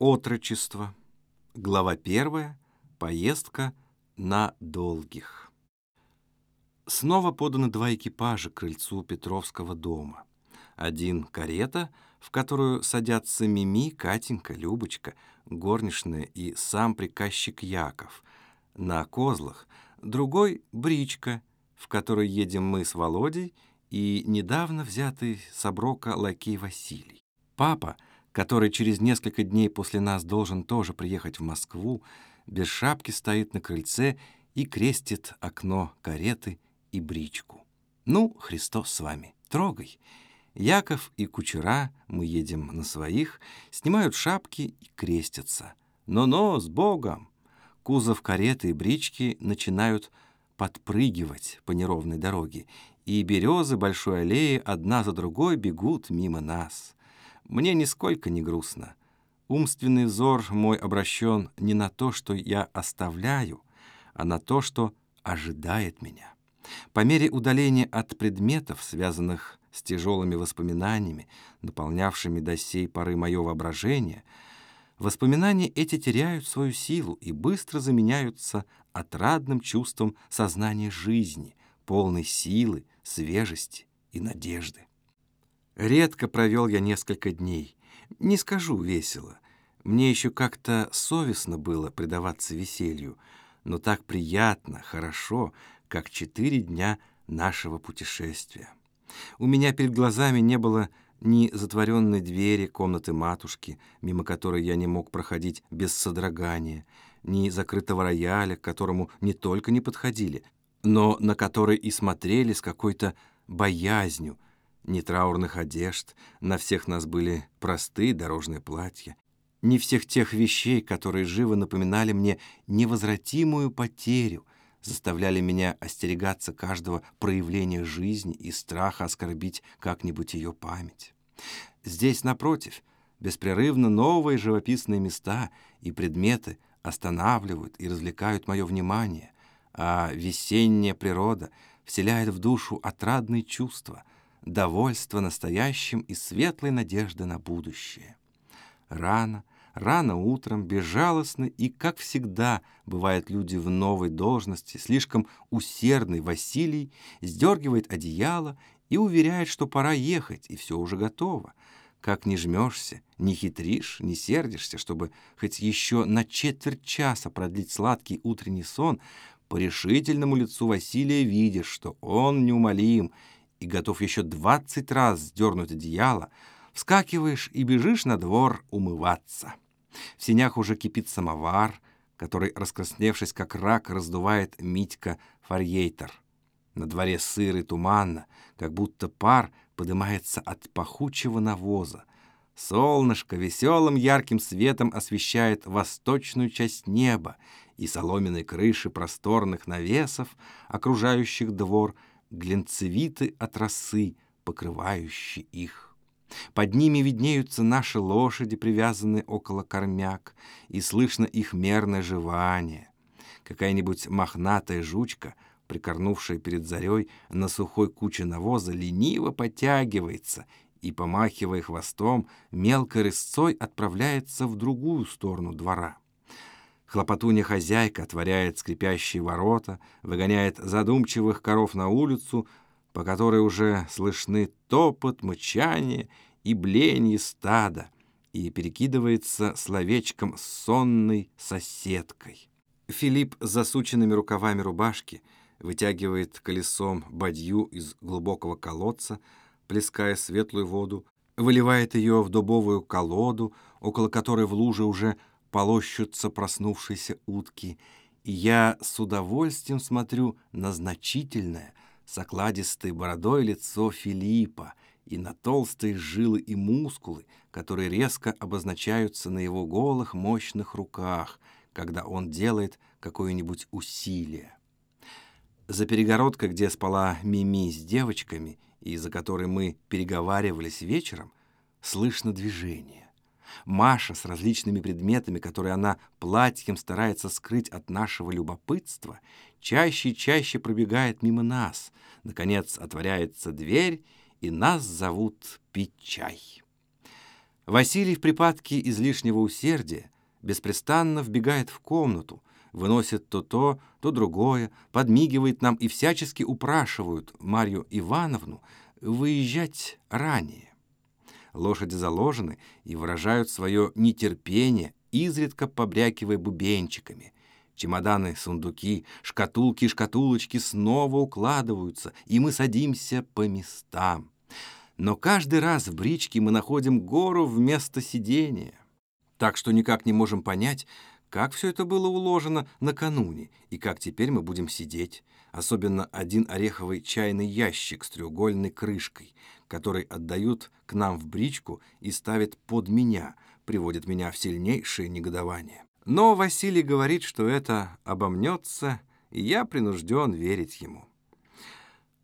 Отрочество. Глава первая. Поездка на долгих. Снова поданы два экипажа к крыльцу Петровского дома. Один — карета, в которую садятся Мими, Катенька, Любочка, горничная и сам приказчик Яков. На козлах. Другой — бричка, в которой едем мы с Володей и недавно взятый с оброка лакей Василий. Папа — который через несколько дней после нас должен тоже приехать в Москву, без шапки стоит на крыльце и крестит окно кареты и бричку. Ну, Христос с вами, трогай. Яков и кучера, мы едем на своих, снимают шапки и крестятся. Но-но, с Богом! Кузов кареты и брички начинают подпрыгивать по неровной дороге, и березы большой аллеи одна за другой бегут мимо нас. Мне нисколько не грустно. Умственный взор мой обращен не на то, что я оставляю, а на то, что ожидает меня. По мере удаления от предметов, связанных с тяжелыми воспоминаниями, наполнявшими до сей поры мое воображение, воспоминания эти теряют свою силу и быстро заменяются отрадным чувством сознания жизни, полной силы, свежести и надежды. Редко провел я несколько дней. Не скажу весело. Мне еще как-то совестно было предаваться веселью, но так приятно, хорошо, как четыре дня нашего путешествия. У меня перед глазами не было ни затворенной двери комнаты матушки, мимо которой я не мог проходить без содрогания, ни закрытого рояля, к которому не только не подходили, но на который и смотрели с какой-то боязнью, ни траурных одежд, на всех нас были простые дорожные платья, ни всех тех вещей, которые живо напоминали мне невозвратимую потерю, заставляли меня остерегаться каждого проявления жизни и страха оскорбить как-нибудь ее память. Здесь, напротив, беспрерывно новые живописные места и предметы останавливают и развлекают мое внимание, а весенняя природа вселяет в душу отрадные чувства — довольство настоящим и светлой надежды на будущее. Рано, рано утром, безжалостно и, как всегда, бывают люди в новой должности, слишком усердный Василий сдергивает одеяло и уверяет, что пора ехать, и все уже готово. Как не жмешься, не хитришь, не сердишься, чтобы хоть еще на четверть часа продлить сладкий утренний сон, по решительному лицу Василия видишь, что он неумолим и готов еще двадцать раз сдернуть одеяло, вскакиваешь и бежишь на двор умываться. В синях уже кипит самовар, который, раскрасневшись как рак, раздувает Митька Фарьейтер. На дворе сыр и туманно, как будто пар поднимается от пахучего навоза. Солнышко веселым ярким светом освещает восточную часть неба, и соломенные крыши просторных навесов, окружающих двор, — глинцевиты от росы, покрывающие их. Под ними виднеются наши лошади, привязанные около кормяк, и слышно их мерное жевание. Какая-нибудь мохнатая жучка, прикорнувшая перед зарей на сухой куче навоза, лениво подтягивается и, помахивая хвостом, мелкой рысцой отправляется в другую сторону двора. Хлопотунья-хозяйка отворяет скрипящие ворота, выгоняет задумчивых коров на улицу, по которой уже слышны топот, мычание и бленье стада, и перекидывается словечком с сонной соседкой. Филипп с засученными рукавами рубашки вытягивает колесом бадью из глубокого колодца, плеская светлую воду, выливает ее в дубовую колоду, около которой в луже уже полощутся проснувшиеся утки, и я с удовольствием смотрю на значительное, с окладистой бородой лицо Филиппа и на толстые жилы и мускулы, которые резко обозначаются на его голых мощных руках, когда он делает какое-нибудь усилие. За перегородкой, где спала Мими с девочками, и за которой мы переговаривались вечером, слышно движение. Маша с различными предметами, которые она платьем старается скрыть от нашего любопытства, чаще и чаще пробегает мимо нас. Наконец отворяется дверь, и нас зовут пить чай. Василий в припадке излишнего усердия беспрестанно вбегает в комнату, выносит то то, то другое, подмигивает нам и всячески упрашивают Марью Ивановну выезжать ранее. Лошади заложены и выражают свое нетерпение, изредка побрякивая бубенчиками. Чемоданы, сундуки, шкатулки шкатулочки снова укладываются, и мы садимся по местам. Но каждый раз в бричке мы находим гору вместо сидения. Так что никак не можем понять, как все это было уложено накануне и как теперь мы будем сидеть. Особенно один ореховый чайный ящик с треугольной крышкой, который отдают к нам в бричку и ставят под меня, приводит меня в сильнейшее негодование. Но Василий говорит, что это обомнется, и я принужден верить ему.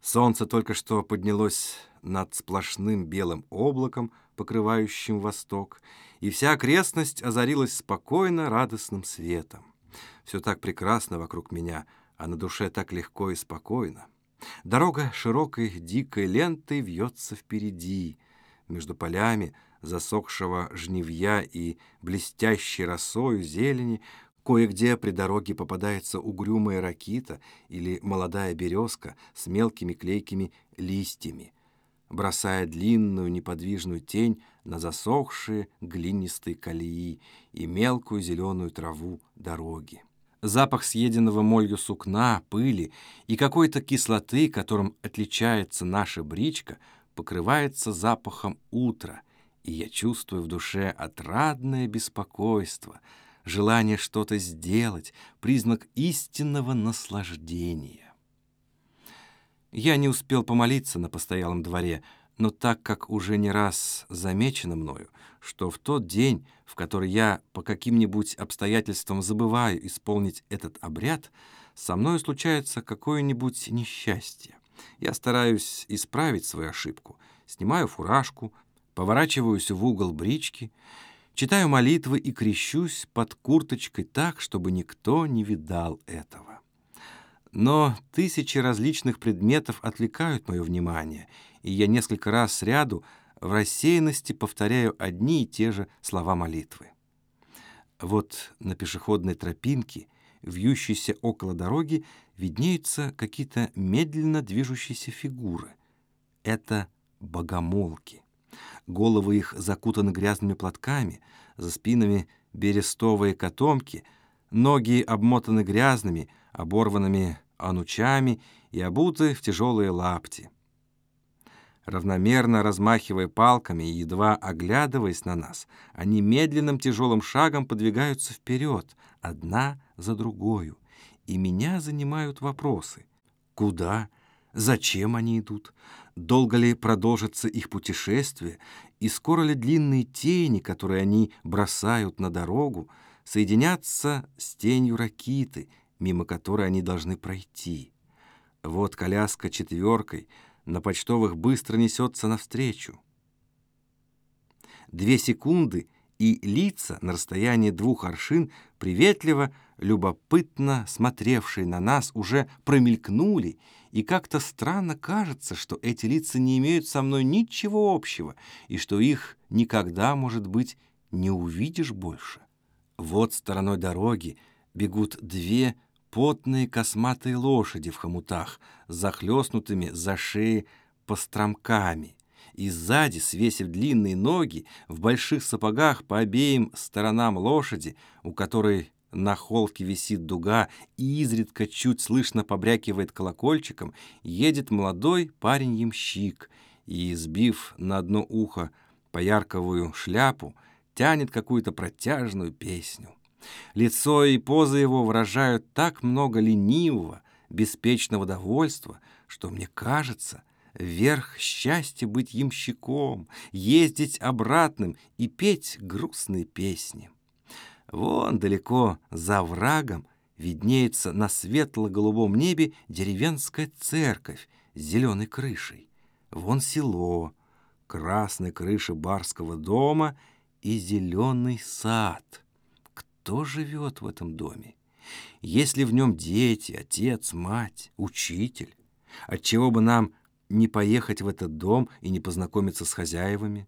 Солнце только что поднялось над сплошным белым облаком, покрывающим восток, и вся окрестность озарилась спокойно радостным светом. Все так прекрасно вокруг меня, а на душе так легко и спокойно. Дорога широкой дикой лентой вьется впереди. Между полями засохшего жнивья и блестящей росою зелени Кое-где при дороге попадается угрюмая ракита или молодая березка с мелкими клейкими листьями, бросая длинную неподвижную тень на засохшие глинистые колеи и мелкую зеленую траву дороги. Запах съеденного молью сукна, пыли и какой-то кислоты, которым отличается наша бричка, покрывается запахом утра, и я чувствую в душе отрадное беспокойство, желание что-то сделать, признак истинного наслаждения. Я не успел помолиться на постоялом дворе, но так как уже не раз замечено мною, что в тот день, в который я по каким-нибудь обстоятельствам забываю исполнить этот обряд, со мною случается какое-нибудь несчастье. Я стараюсь исправить свою ошибку, снимаю фуражку, поворачиваюсь в угол брички, читаю молитвы и крещусь под курточкой так, чтобы никто не видал этого. Но тысячи различных предметов отвлекают мое внимание, и я несколько раз сряду в рассеянности повторяю одни и те же слова молитвы. Вот на пешеходной тропинке, вьющейся около дороги, виднеются какие-то медленно движущиеся фигуры. Это богомолки. Головы их закутаны грязными платками, за спинами берестовые котомки, ноги обмотаны грязными, оборванными анучами и обуты в тяжелые лапти. Равномерно размахивая палками и едва оглядываясь на нас, они медленным тяжелым шагом подвигаются вперед, одна за другою, и меня занимают вопросы. Куда? Зачем они идут? Долго ли продолжится их путешествие? И скоро ли длинные тени, которые они бросают на дорогу, соединятся с тенью ракиты, мимо которой они должны пройти? Вот коляска четверкой — на почтовых быстро несется навстречу. Две секунды, и лица на расстоянии двух аршин, приветливо, любопытно смотревшие на нас, уже промелькнули, и как-то странно кажется, что эти лица не имеют со мной ничего общего, и что их никогда, может быть, не увидишь больше. Вот стороной дороги бегут две потные косматые лошади в хомутах, захлестнутыми за шеи постромками, и сзади, свесив длинные ноги, в больших сапогах по обеим сторонам лошади, у которой на холке висит дуга и изредка чуть слышно побрякивает колокольчиком, едет молодой парень-ямщик и, сбив на одно ухо поярковую шляпу, тянет какую-то протяжную песню. Лицо и поза его выражают так много ленивого, беспечного довольства, что мне кажется, верх счастья быть ямщиком, ездить обратным и петь грустные песни. Вон далеко за врагом виднеется на светло-голубом небе деревенская церковь с зеленой крышей. Вон село, красная крыша барского дома и зеленый сад — кто живет в этом доме? Есть ли в нем дети, отец, мать, учитель? Отчего бы нам не поехать в этот дом и не познакомиться с хозяевами?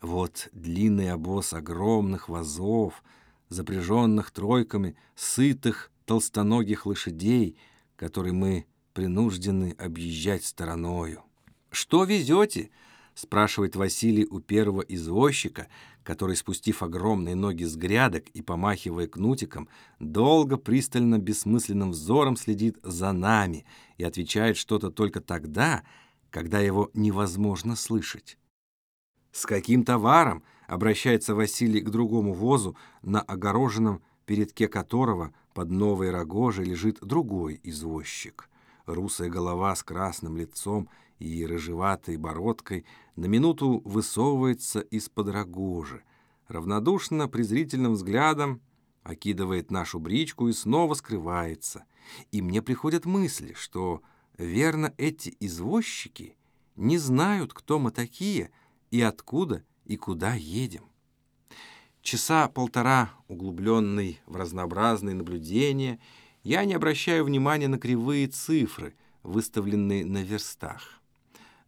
Вот длинный обоз огромных вазов, запряженных тройками сытых толстоногих лошадей, который мы принуждены объезжать стороною. «Что везете?» — спрашивает Василий у первого извозчика, который, спустив огромные ноги с грядок и помахивая кнутиком, долго, пристально, бессмысленным взором следит за нами и отвечает что-то только тогда, когда его невозможно слышать. «С каким товаром?» — обращается Василий к другому возу, на огороженном передке которого под новой рогожей лежит другой извозчик. Русая голова с красным лицом и рыжеватой бородкой на минуту высовывается из-под рогожи, равнодушно презрительным взглядом окидывает нашу бричку и снова скрывается. И мне приходят мысли, что, верно, эти извозчики не знают, кто мы такие и откуда и куда едем. Часа полтора, углубленный в разнообразные наблюдения, я не обращаю внимания на кривые цифры, выставленные на верстах.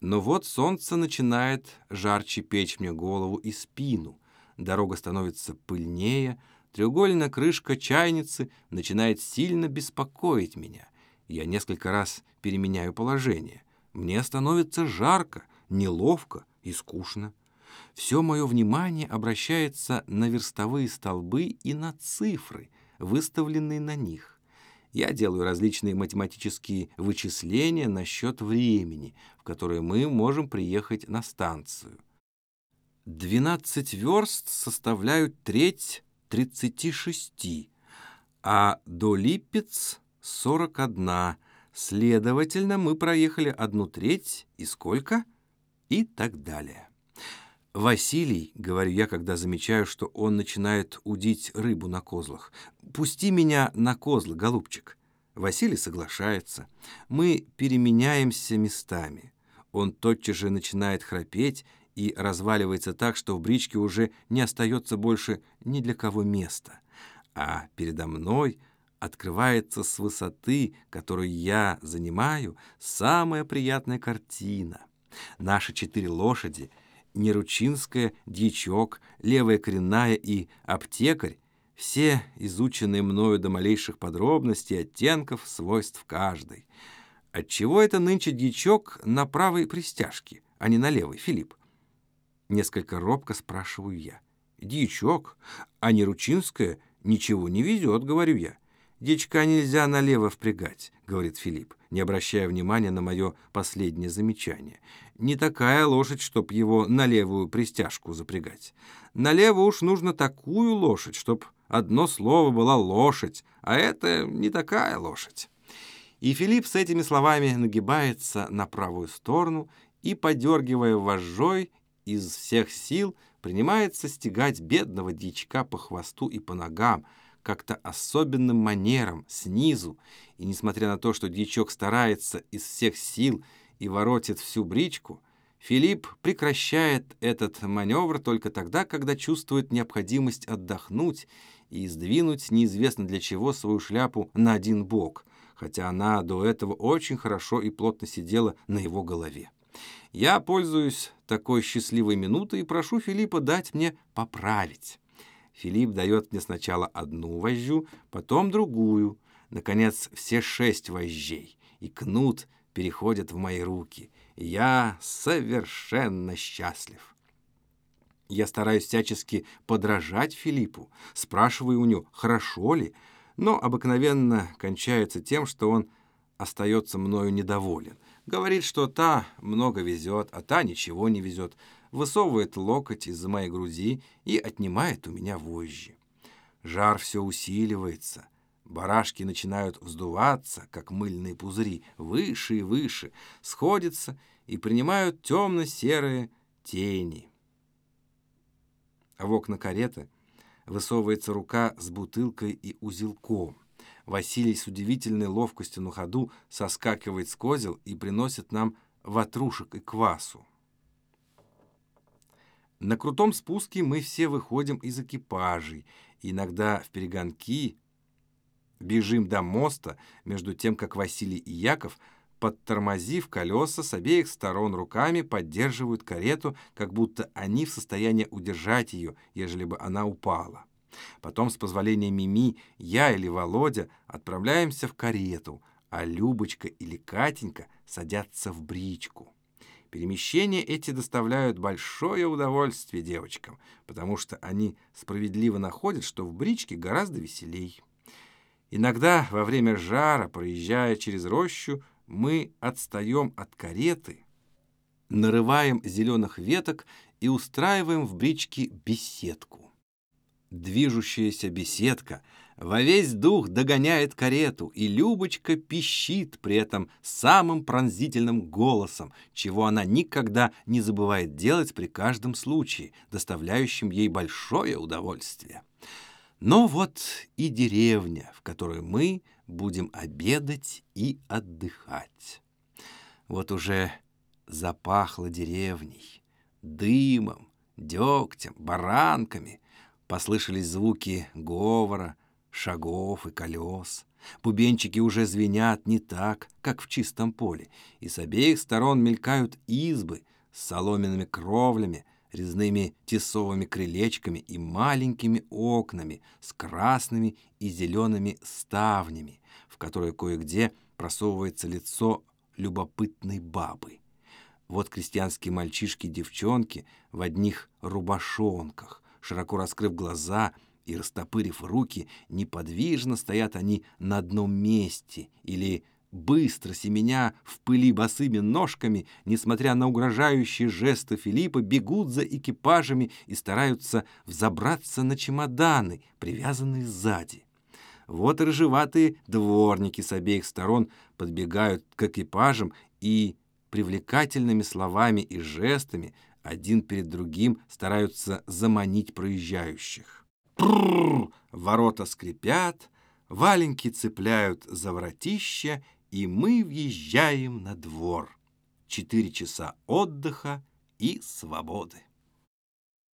Но вот солнце начинает жарче печь мне голову и спину, дорога становится пыльнее, треугольная крышка чайницы начинает сильно беспокоить меня. Я несколько раз переменяю положение. Мне становится жарко, неловко и скучно. Все мое внимание обращается на верстовые столбы и на цифры, выставленные на них. Я делаю различные математические вычисления насчет времени, в которое мы можем приехать на станцию. 12 верст составляют треть 36, а до Липец — 41. Следовательно, мы проехали одну треть и сколько? И так далее. «Василий», — говорю я, когда замечаю, что он начинает удить рыбу на козлах, — «пусти меня на козлы, голубчик». Василий соглашается. Мы переменяемся местами. Он тотчас же начинает храпеть и разваливается так, что в бричке уже не остается больше ни для кого места. А передо мной открывается с высоты, которую я занимаю, самая приятная картина. Наши четыре лошади — Неручинская, Дьячок, Левая Коренная и Аптекарь — все изученные мною до малейших подробностей, оттенков, свойств каждой. Отчего это нынче дьячок на правой пристяжке, а не на левой, Филипп? Несколько робко спрашиваю я. Дьячок, а Неручинская ничего не везет, говорю я. Дичка нельзя налево впрягать, говорит Филипп, не обращая внимания на мое последнее замечание. Не такая лошадь, чтоб его на левую пристяжку запрягать. Налево уж нужно такую лошадь, чтоб одно слово была лошадь, а это не такая лошадь. И Филипп с этими словами нагибается на правую сторону и, подергивая вожжой, из всех сил принимается стегать бедного дичка по хвосту и по ногам, как-то особенным манером, снизу, и несмотря на то, что дьячок старается из всех сил и воротит всю бричку, Филипп прекращает этот маневр только тогда, когда чувствует необходимость отдохнуть и сдвинуть неизвестно для чего свою шляпу на один бок, хотя она до этого очень хорошо и плотно сидела на его голове. Я пользуюсь такой счастливой минутой и прошу Филиппа дать мне поправить. Филипп дает мне сначала одну вожжу, потом другую, наконец, все шесть вожжей, и кнут переходит в мои руки. Я совершенно счастлив. Я стараюсь всячески подражать Филиппу, спрашиваю у него, хорошо ли, но обыкновенно кончается тем, что он остается мною недоволен. Говорит, что та много везет, а та ничего не везет высовывает локоть из-за моей груди и отнимает у меня вожжи. Жар все усиливается. Барашки начинают вздуваться, как мыльные пузыри, выше и выше, сходятся и принимают темно-серые тени. А в окна кареты высовывается рука с бутылкой и узелком. Василий с удивительной ловкостью на ходу соскакивает с козел и приносит нам ватрушек и квасу. На крутом спуске мы все выходим из экипажей, иногда в перегонки, бежим до моста, между тем, как Василий и Яков подтормозив колеса, с обеих сторон руками поддерживают карету, как будто они в состоянии удержать ее, ежели бы она упала. Потом, с позволения Мими, я или Володя отправляемся в карету, а Любочка или Катенька садятся в бричку. Перемещения эти доставляют большое удовольствие девочкам, потому что они справедливо находят, что в бричке гораздо веселей. Иногда во время жара, проезжая через рощу, мы отстаем от кареты, нарываем зеленых веток и устраиваем в бричке беседку. Движущаяся беседка во весь дух догоняет карету, и Любочка пищит при этом самым пронзительным голосом, чего она никогда не забывает делать при каждом случае, доставляющем ей большое удовольствие. Но вот и деревня, в которой мы будем обедать и отдыхать. Вот уже запахло деревней, дымом, дегтем, баранками. Послышались звуки говора, шагов и колес. Бубенчики уже звенят не так, как в чистом поле, и с обеих сторон мелькают избы с соломенными кровлями, резными тесовыми крылечками и маленькими окнами с красными и зелеными ставнями, в которые кое-где просовывается лицо любопытной бабы. Вот крестьянские мальчишки-девчонки в одних рубашонках, широко раскрыв глаза и растопырив руки, неподвижно стоят они на одном месте или быстро семеня в пыли босыми ножками, несмотря на угрожающие жесты Филиппа, бегут за экипажами и стараются взобраться на чемоданы, привязанные сзади. Вот рыжеватые дворники с обеих сторон подбегают к экипажам и привлекательными словами и жестами один перед другим стараются заманить проезжающих. Прррр! Ворота скрипят, валенки цепляют за воротища и мы въезжаем на двор. Четыре часа отдыха и свободы.